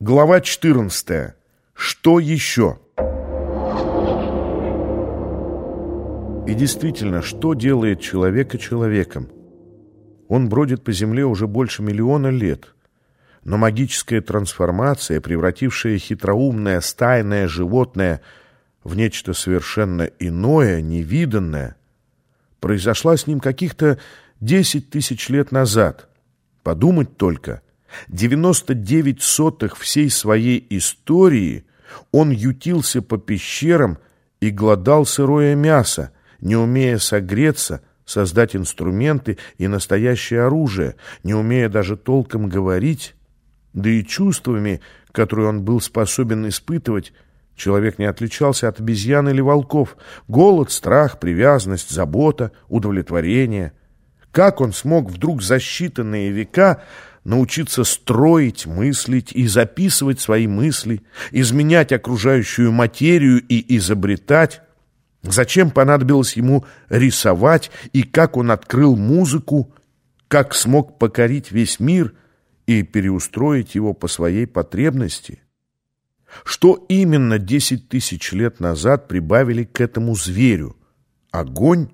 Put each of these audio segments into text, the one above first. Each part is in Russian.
Глава 14. Что еще? И действительно, что делает человека человеком? Он бродит по земле уже больше миллиона лет. Но магическая трансформация, превратившая хитроумное стайное животное в нечто совершенно иное, невиданное, произошла с ним каких-то десять тысяч лет назад. Подумать только – 99 сотых всей своей истории он ютился по пещерам и глодал сырое мясо, не умея согреться, создать инструменты и настоящее оружие, не умея даже толком говорить, да и чувствами, которые он был способен испытывать, человек не отличался от обезьян или волков. Голод, страх, привязанность, забота, удовлетворение. Как он смог вдруг за считанные века научиться строить, мыслить и записывать свои мысли, изменять окружающую материю и изобретать, зачем понадобилось ему рисовать и как он открыл музыку, как смог покорить весь мир и переустроить его по своей потребности. Что именно десять тысяч лет назад прибавили к этому зверю? Огонь?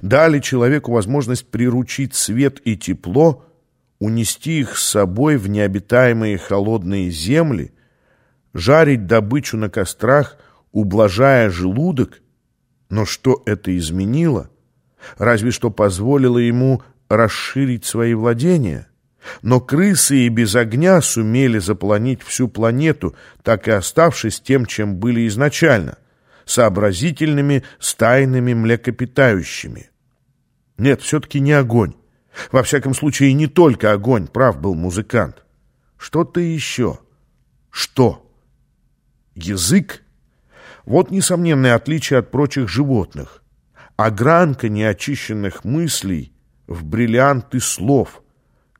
Дали человеку возможность приручить свет и тепло – унести их с собой в необитаемые холодные земли, жарить добычу на кострах, ублажая желудок. Но что это изменило? Разве что позволило ему расширить свои владения. Но крысы и без огня сумели заполонить всю планету, так и оставшись тем, чем были изначально — сообразительными стайными млекопитающими. Нет, все-таки не огонь. Во всяком случае, не только огонь, прав был музыкант. Что-то еще. Что? Язык? Вот несомненное отличие от прочих животных. Огранка неочищенных мыслей в бриллианты слов,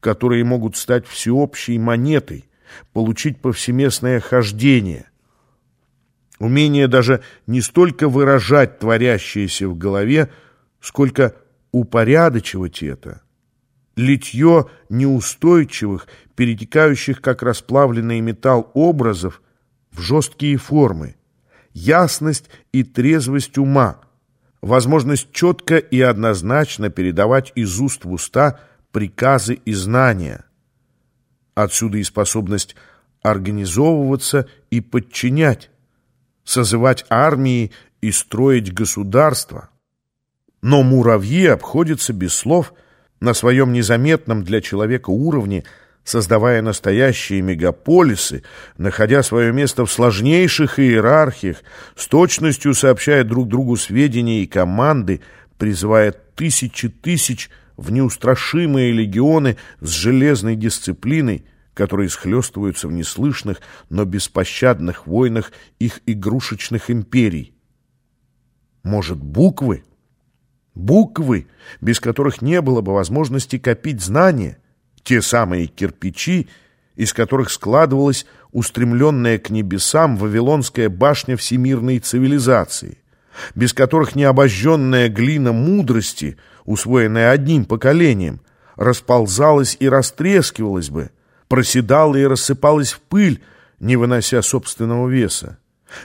которые могут стать всеобщей монетой, получить повсеместное хождение. Умение даже не столько выражать творящееся в голове, сколько упорядочивать это – литье неустойчивых, перетекающих как расплавленный металл образов в жесткие формы, ясность и трезвость ума, возможность четко и однозначно передавать из уст в уста приказы и знания. Отсюда и способность организовываться и подчинять, созывать армии и строить государство. Но муравьи обходятся без слов – на своем незаметном для человека уровне, создавая настоящие мегаполисы, находя свое место в сложнейших иерархиях, с точностью сообщая друг другу сведения и команды, призывая тысячи тысяч в неустрашимые легионы с железной дисциплиной, которые схлестываются в неслышных, но беспощадных войнах их игрушечных империй. Может, буквы? Буквы, без которых не было бы возможности копить знания, те самые кирпичи, из которых складывалась устремленная к небесам Вавилонская башня всемирной цивилизации, без которых необожженная глина мудрости, усвоенная одним поколением, расползалась и растрескивалась бы, проседала и рассыпалась в пыль, не вынося собственного веса.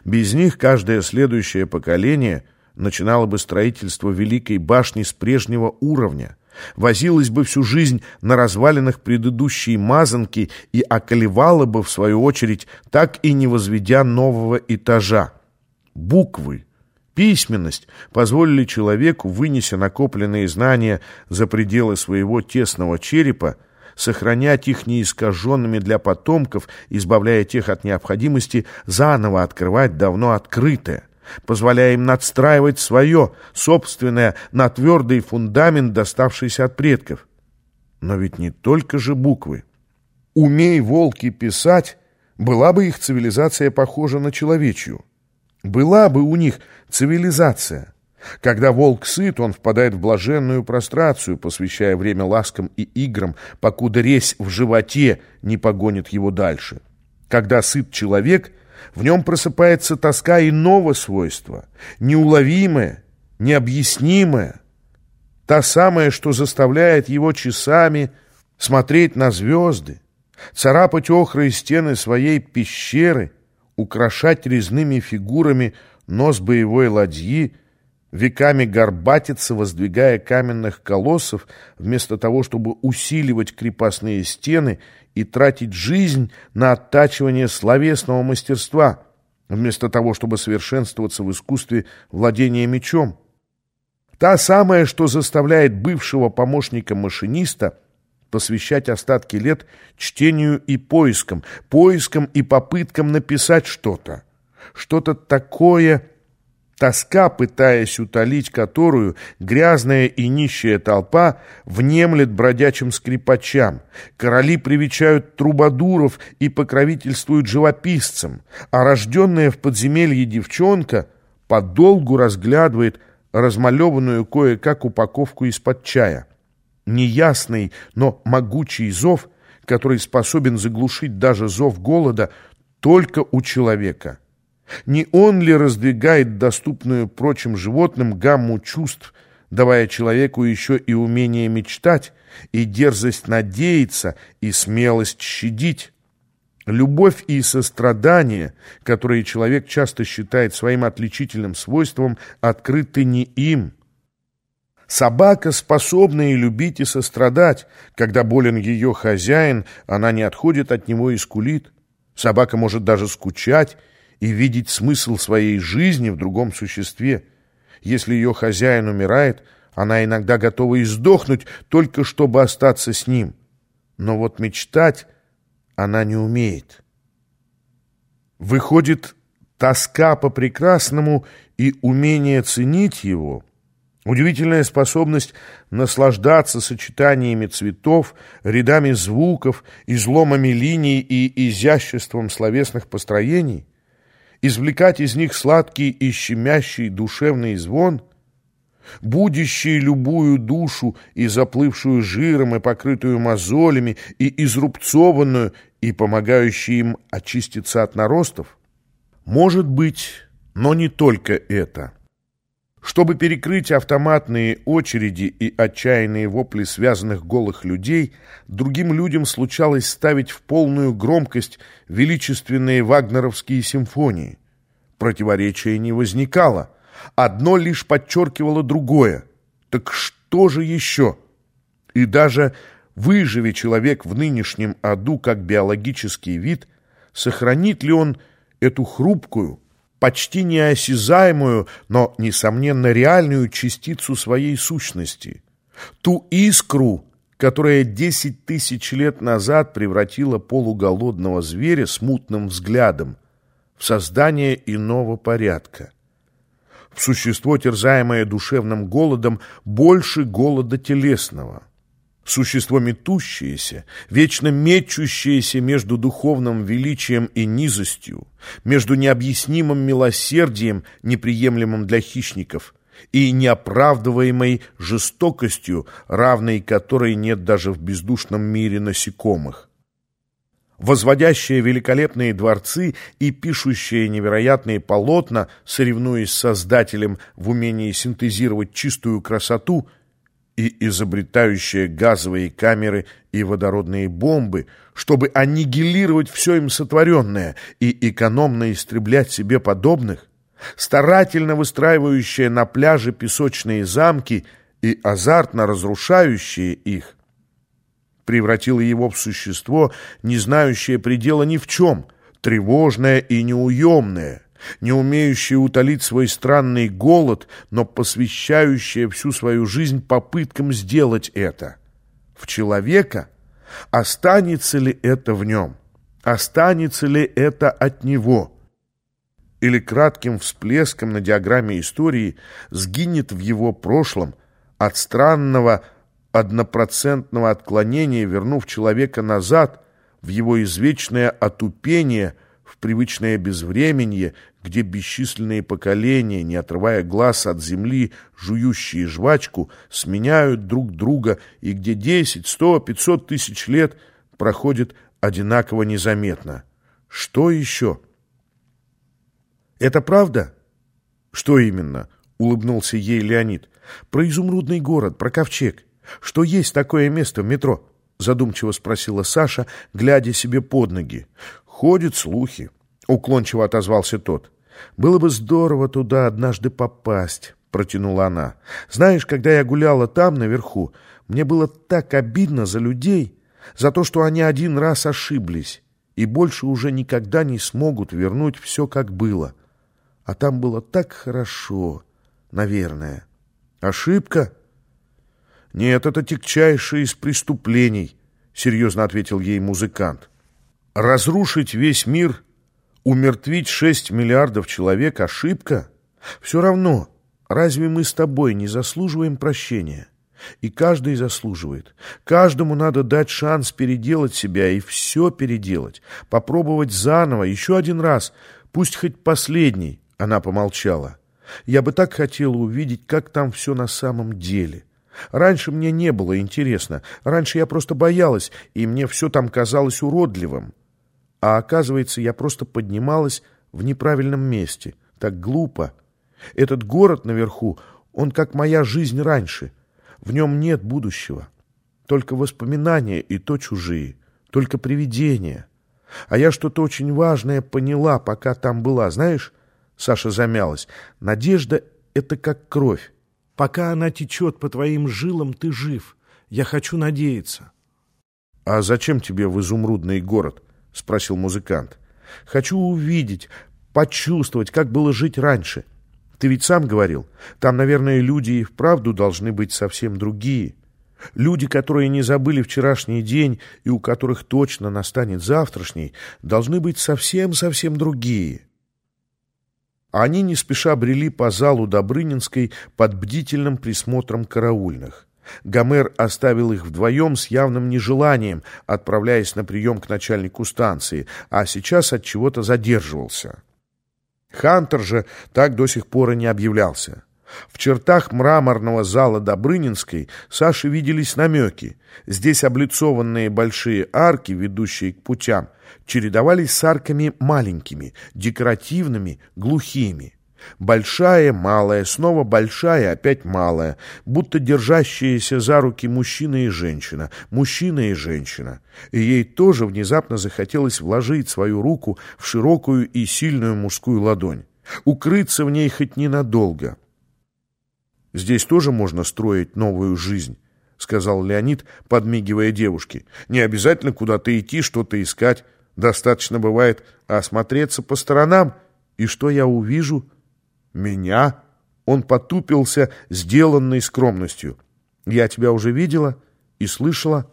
Без них каждое следующее поколение начинала бы строительство Великой башни с прежнего уровня, возилась бы всю жизнь на развалинах предыдущей мазанки и околевала бы, в свою очередь, так и не возведя нового этажа. Буквы, письменность позволили человеку, вынеся накопленные знания за пределы своего тесного черепа, сохранять их неискаженными для потомков, избавляя тех от необходимости заново открывать давно открытое позволяя им надстраивать свое, собственное, на твердый фундамент, доставшийся от предков. Но ведь не только же буквы. Умей волки писать, была бы их цивилизация похожа на человечью. Была бы у них цивилизация. Когда волк сыт, он впадает в блаженную прострацию, посвящая время ласкам и играм, покуда резь в животе не погонит его дальше. Когда сыт человек — в нем просыпается тоска иного свойства, неуловимая, необъяснимая, та самая, что заставляет его часами смотреть на звезды, царапать охрой стены своей пещеры, украшать резными фигурами нос боевой ладьи, веками горбатиться, воздвигая каменных колоссов, вместо того, чтобы усиливать крепостные стены и тратить жизнь на оттачивание словесного мастерства, вместо того, чтобы совершенствоваться в искусстве владения мечом. Та самая, что заставляет бывшего помощника машиниста посвящать остатки лет чтению и поискам, поискам и попыткам написать что-то. Что-то такое, тоска, пытаясь утолить которую, грязная и нищая толпа внемлет бродячим скрипачам. Короли привечают трубадуров и покровительствуют живописцам, а рожденная в подземелье девчонка подолгу разглядывает размалеванную кое-как упаковку из-под чая. Неясный, но могучий зов, который способен заглушить даже зов голода, только у человека. Не он ли раздвигает доступную прочим животным гамму чувств, давая человеку еще и умение мечтать, и дерзость надеяться, и смелость щадить? Любовь и сострадание, которые человек часто считает своим отличительным свойством, открыты не им. Собака способна и любить, и сострадать. Когда болен ее хозяин, она не отходит от него и скулит. Собака может даже скучать и видеть смысл своей жизни в другом существе. Если ее хозяин умирает, она иногда готова и сдохнуть, только чтобы остаться с ним. Но вот мечтать она не умеет. Выходит, тоска по прекрасному и умение ценить его — Удивительная способность наслаждаться сочетаниями цветов, рядами звуков, изломами линий и изяществом словесных построений, извлекать из них сладкий и щемящий душевный звон, будящий любую душу и заплывшую жиром и покрытую мозолями и изрубцованную и помогающий им очиститься от наростов? Может быть, но не только это. Чтобы перекрыть автоматные очереди и отчаянные вопли связанных голых людей, другим людям случалось ставить в полную громкость величественные вагнеровские симфонии. Противоречия не возникало. Одно лишь подчеркивало другое. Так что же еще? И даже выживе человек в нынешнем аду как биологический вид, сохранит ли он эту хрупкую, почти неосязаемую, но, несомненно, реальную частицу своей сущности. Ту искру, которая десять тысяч лет назад превратила полуголодного зверя с мутным взглядом в создание иного порядка. В существо, терзаемое душевным голодом, больше голода телесного – Существо метущееся, вечно мечущееся между духовным величием и низостью, между необъяснимым милосердием, неприемлемым для хищников, и неоправдываемой жестокостью, равной которой нет даже в бездушном мире насекомых. Возводящее великолепные дворцы и пишущее невероятные полотна, соревнуясь с Создателем в умении синтезировать чистую красоту – и изобретающая газовые камеры и водородные бомбы, чтобы аннигилировать все им сотворенное и экономно истреблять себе подобных, старательно выстраивающая на пляже песочные замки и азартно разрушающие их, превратила его в существо, не знающее предела ни в чем, тревожное и неуемное, не умеющая утолить свой странный голод, но посвящающая всю свою жизнь попыткам сделать это. В человека останется ли это в нем? Останется ли это от него? Или кратким всплеском на диаграмме истории сгинет в его прошлом от странного однопроцентного отклонения, вернув человека назад в его извечное отупение – в привычное безвременье, где бесчисленные поколения, не отрывая глаз от земли, жующие жвачку, сменяют друг друга, и где десять, сто, пятьсот тысяч лет проходит одинаково незаметно. Что еще? Это правда? Что именно? Улыбнулся ей Леонид. Про изумрудный город, про ковчег. Что есть такое место в метро? задумчиво спросила Саша, глядя себе под ноги. Ходят слухи, уклончиво отозвался тот. Было бы здорово туда однажды попасть, протянула она. Знаешь, когда я гуляла там наверху, мне было так обидно за людей, за то, что они один раз ошиблись и больше уже никогда не смогут вернуть все, как было. А там было так хорошо, наверное. Ошибка? Нет, это тягчайшее из преступлений, серьезно ответил ей музыкант. Разрушить весь мир, умертвить шесть миллиардов человек — ошибка? Все равно, разве мы с тобой не заслуживаем прощения? И каждый заслуживает. Каждому надо дать шанс переделать себя и все переделать. Попробовать заново, еще один раз, пусть хоть последний. Она помолчала. Я бы так хотела увидеть, как там все на самом деле. Раньше мне не было интересно. Раньше я просто боялась, и мне все там казалось уродливым. А оказывается, я просто поднималась в неправильном месте. Так глупо. Этот город наверху, он как моя жизнь раньше — в нем нет будущего. Только воспоминания и то чужие, только привидения. А я что-то очень важное поняла, пока там была. Знаешь, Саша замялась, надежда — это как кровь. Пока она течет по твоим жилам, ты жив. Я хочу надеяться. — А зачем тебе в изумрудный город? — спросил музыкант. — Хочу увидеть, почувствовать, как было жить раньше — ты ведь сам говорил, там, наверное, люди и вправду должны быть совсем другие. Люди, которые не забыли вчерашний день и у которых точно настанет завтрашний, должны быть совсем-совсем другие. Они не спеша брели по залу Добрынинской под бдительным присмотром караульных. Гомер оставил их вдвоем с явным нежеланием, отправляясь на прием к начальнику станции, а сейчас от чего-то задерживался. Хантер же так до сих пор и не объявлялся. В чертах мраморного зала Добрынинской Саше виделись намеки. Здесь облицованные большие арки, ведущие к путям, чередовались с арками маленькими, декоративными, глухими. Большая, малая, снова большая, опять малая, будто держащиеся за руки мужчина и женщина, мужчина и женщина. И ей тоже внезапно захотелось вложить свою руку в широкую и сильную мужскую ладонь, укрыться в ней хоть ненадолго. «Здесь тоже можно строить новую жизнь», — сказал Леонид, подмигивая девушке. «Не обязательно куда-то идти, что-то искать. Достаточно бывает осмотреться по сторонам, и что я увижу?» «Меня?» Он потупился, сделанной скромностью. «Я тебя уже видела и слышала».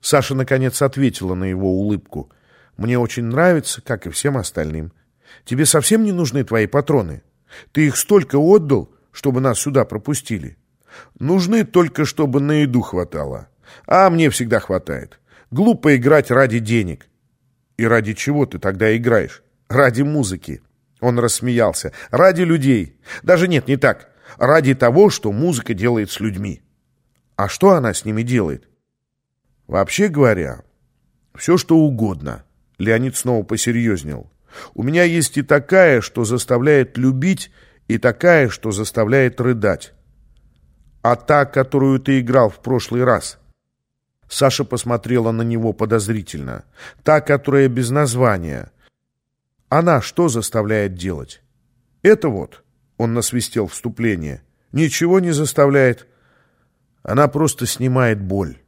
Саша, наконец, ответила на его улыбку. «Мне очень нравится, как и всем остальным. Тебе совсем не нужны твои патроны? Ты их столько отдал, чтобы нас сюда пропустили. Нужны только, чтобы на еду хватало. А мне всегда хватает. Глупо играть ради денег. И ради чего ты тогда играешь? Ради музыки. Он рассмеялся. «Ради людей. Даже нет, не так. Ради того, что музыка делает с людьми». «А что она с ними делает?» «Вообще говоря, все что угодно». Леонид снова посерьезнел. «У меня есть и такая, что заставляет любить, и такая, что заставляет рыдать. А та, которую ты играл в прошлый раз?» Саша посмотрела на него подозрительно. «Та, которая без названия» Она что заставляет делать? Это вот, он насвистел вступление, ничего не заставляет. Она просто снимает боль.